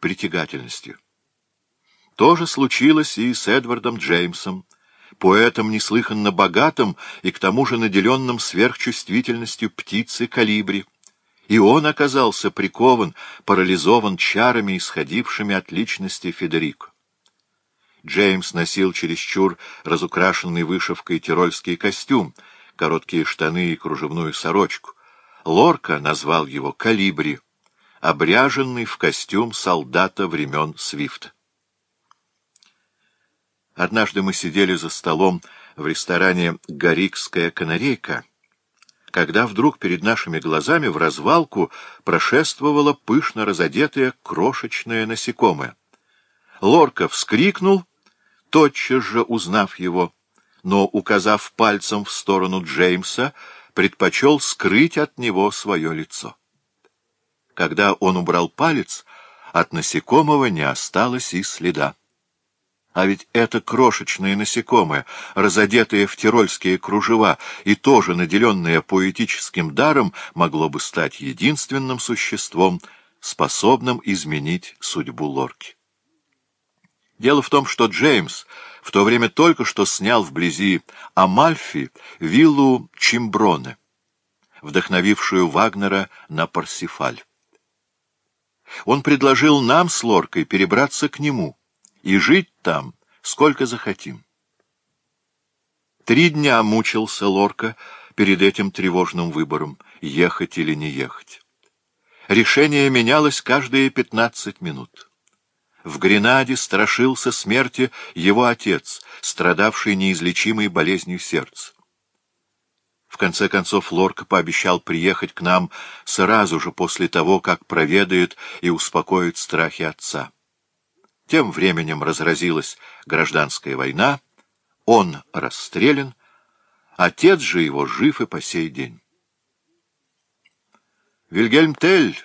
притягательностью. То же случилось и с Эдвардом Джеймсом, поэтом неслыханно богатым и к тому же наделенным сверхчувствительностью птицы калибри. И он оказался прикован, парализован чарами, исходившими от личности Федерико. Джеймс носил чересчур разукрашенный вышивкой тирольский костюм, короткие штаны и кружевную сорочку. Лорка назвал его «калибри» обряженный в костюм солдата времен Свифт. Однажды мы сидели за столом в ресторане «Горикская канарейка», когда вдруг перед нашими глазами в развалку прошествовала пышно разодетая крошечная насекомая. Лорка вскрикнул, тотчас же узнав его, но, указав пальцем в сторону Джеймса, предпочел скрыть от него свое лицо. Когда он убрал палец, от насекомого не осталось и следа. А ведь это крошечные насекомые, разодетые в тирольские кружева и тоже наделенные поэтическим даром, могло бы стать единственным существом, способным изменить судьбу Лорки. Дело в том, что Джеймс в то время только что снял вблизи Амальфи виллу Чимброне, вдохновившую Вагнера на Парсифаль. Он предложил нам с Лоркой перебраться к нему и жить там, сколько захотим. Три дня мучился Лорка перед этим тревожным выбором, ехать или не ехать. Решение менялось каждые пятнадцать минут. В Гренаде страшился смерти его отец, страдавший неизлечимой болезнью сердца конце концов, Лорка пообещал приехать к нам сразу же после того, как проведает и успокоит страхи отца. Тем временем разразилась гражданская война, он расстрелян, отец же его жив и по сей день. Вильгельм Тель,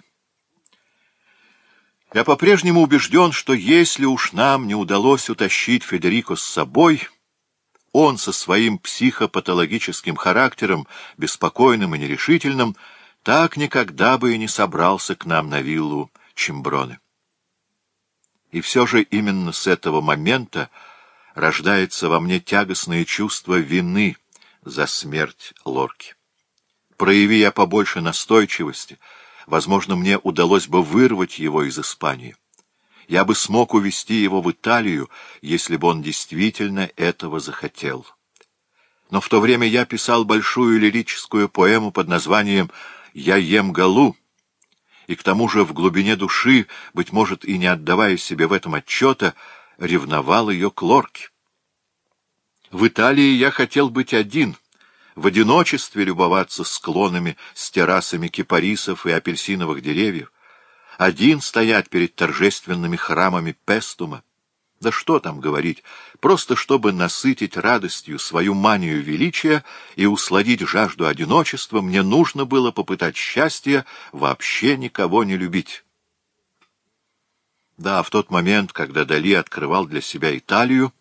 я по-прежнему убежден, что если уж нам не удалось утащить Федерико с собой он со своим психопатологическим характером, беспокойным и нерешительным, так никогда бы и не собрался к нам на виллу Чемброны. И все же именно с этого момента рождается во мне тягостное чувство вины за смерть Лорки. Прояви я побольше настойчивости, возможно, мне удалось бы вырвать его из Испании. Я бы смог увезти его в Италию, если бы он действительно этого захотел. Но в то время я писал большую лирическую поэму под названием «Я ем галу», и к тому же в глубине души, быть может, и не отдавая себе в этом отчета, ревновал ее к Лорке. В Италии я хотел быть один, в одиночестве любоваться склонами с террасами кипарисов и апельсиновых деревьев, один стоять перед торжественными храмами Пестума. Да что там говорить, просто чтобы насытить радостью свою манию величия и усладить жажду одиночества, мне нужно было попытать счастье вообще никого не любить. Да, в тот момент, когда Дали открывал для себя Италию,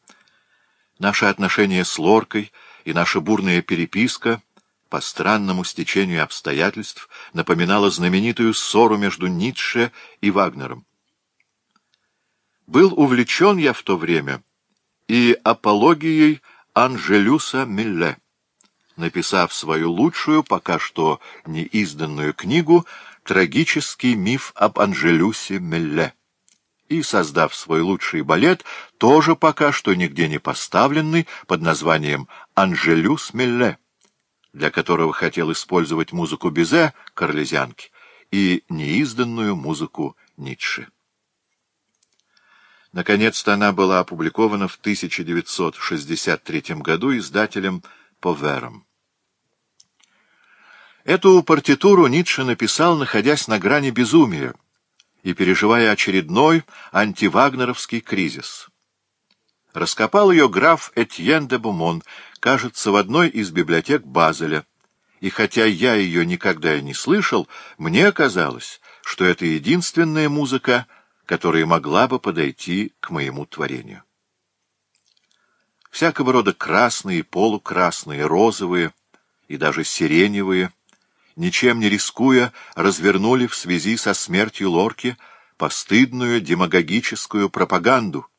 наши отношения с Лоркой и наша бурная переписка — по странному стечению обстоятельств напоминала знаменитую ссору между Ницше и Вагнером. Был увлечен я в то время и апологией Анжелюса Милле, написав свою лучшую, пока что неизданную книгу «Трагический миф об Анжелюсе Милле» и создав свой лучший балет, тоже пока что нигде не поставленный под названием «Анжелюс Милле» для которого хотел использовать музыку Бизе, карлезянки, и неизданную музыку Ницше. Наконец-то она была опубликована в 1963 году издателем Повером. Эту партитуру Ницше написал, находясь на грани безумия и переживая очередной антивагнеровский кризис. Раскопал ее граф Этьен де Бумон, кажется, в одной из библиотек Базеля. И хотя я ее никогда и не слышал, мне казалось, что это единственная музыка, которая могла бы подойти к моему творению. Всякого рода красные, полукрасные, розовые и даже сиреневые, ничем не рискуя, развернули в связи со смертью Лорки постыдную демагогическую пропаганду —